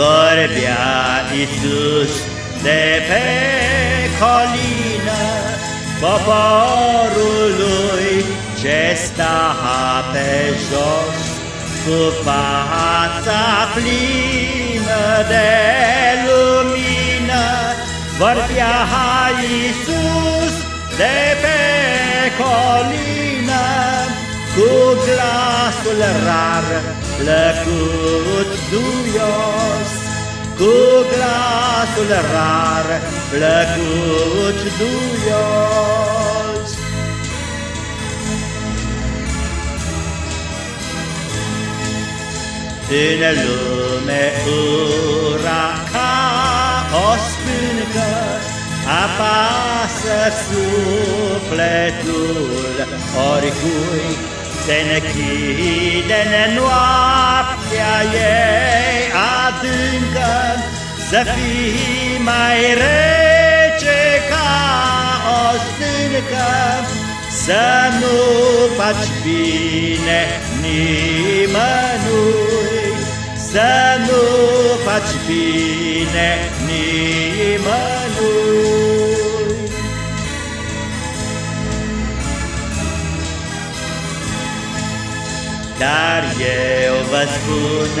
Vorbea Iisus de pe colină Poporului ce sta pe jos Cu fața plină de lumină Vorbea Iisus de pe colină Cu glasul rar plăcut duios. Cu glasul rar plăcut duios. În lume ura ca o spâncă Apasă sufletul oricui Se închide în noaptea ei adâncă Să fii mai rece ca o stâncă Să nu faci bine nimănui Să nu faci bine nimănui Dar eu vă spun,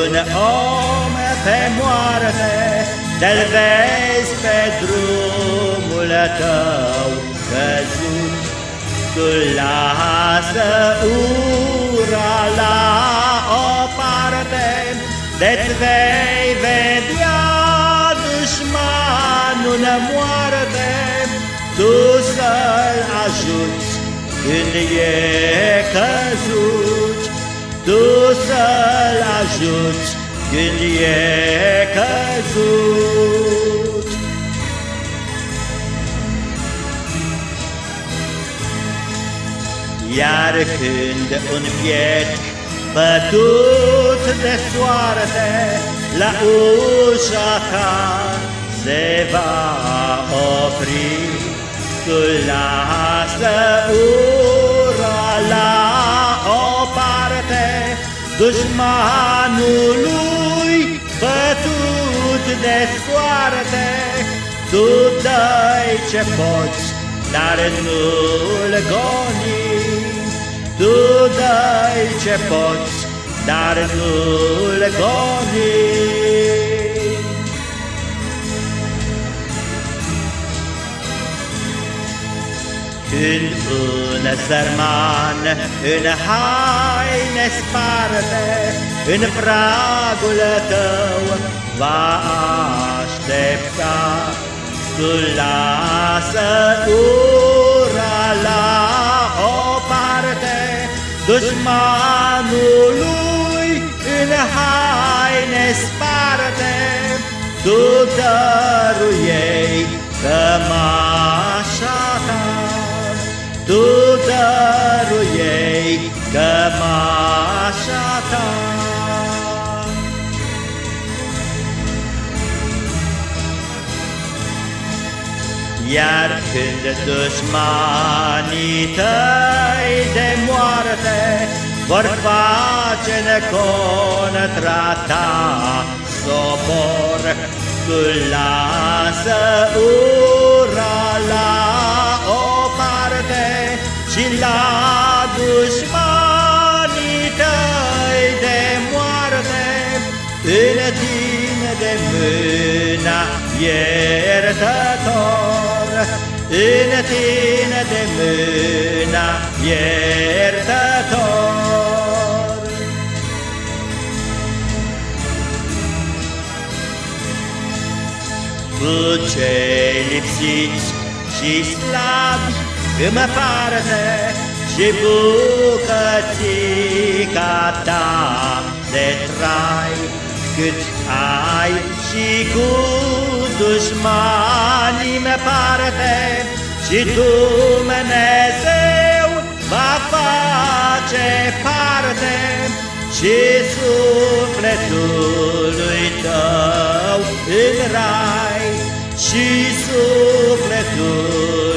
un om pe moarte, Te-l vezi pe drumul tău căzut, Tu lasă ura la o parte, De-ți vei vedea dușmanul moarte, Tu să-l ajuți când e căzut, tu să-l ajuți când e căzut. Iar când un piet bătut de soarte la ușa ta se va opri, tu lasă ura dușmanului bătut de soarte. Tu dai ce poți, dar nu-l goni. Tu dai ce poți, dar nu-l goni. Când un sărman în haine sparte, În pragul tău va aștepta, Tu lasă ura la o parte, Dușmanului în haine sparte, Tu dăruiei cămașa tu dăruiei cămașa ta. Iar când dușmanii tăi de moarte Vor face contra ta sobor Tu lasă ura dușmanii tăi de moarte, În tine de mâna iertător, În tine de mâna iertător. Cu cei lipsiți și slabi îmi parte și bucățica ta de trai, Cât ai și cu dușmanii me parte, Și Dumnezeu va face parte, Și sufletului tău în rai, Și sufletul